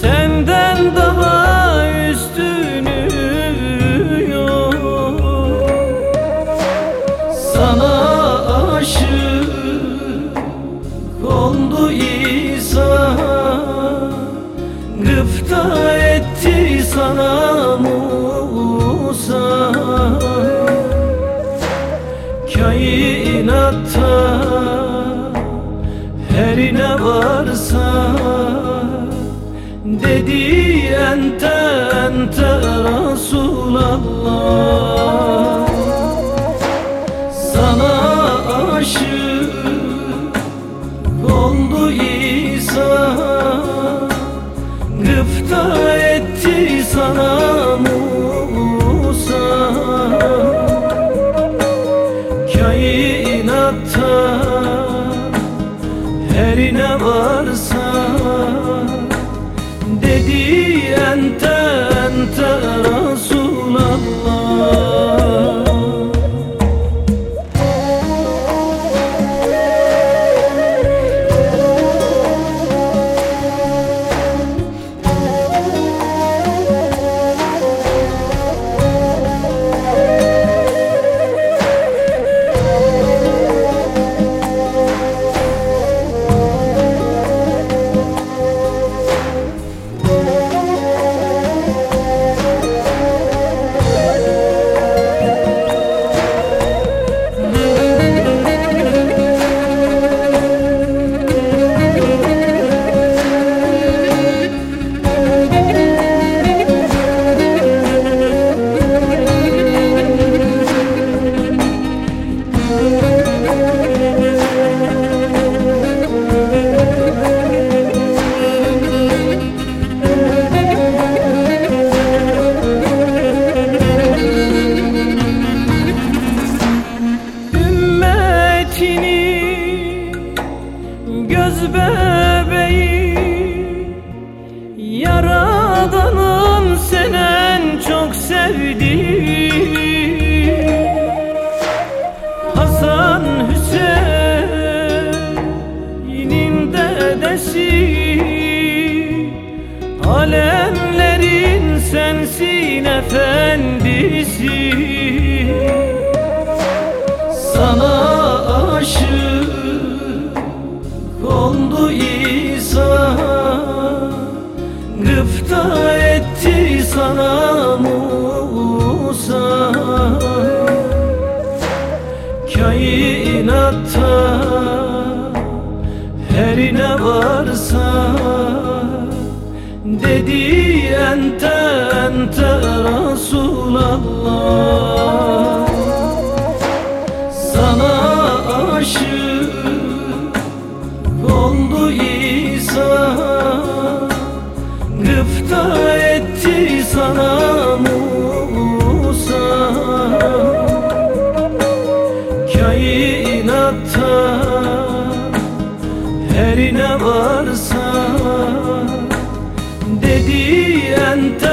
Senden daha üstünü yok. Sana aşık oldu İsa Gıpta etti sana Musa. Kainatta her ne varsa Dedi ente ente Resulallah ne varsa Dedi ente ente Alemlerin sensin efendisi. Sana aşık oldu İsa. Gıpta etti sana Musa. Kainatta her ne varsa ente Resulallah. Sana aşık oldu İsa. Gıpta etti sana Musa. Kainatta her ne varsa Dedi ente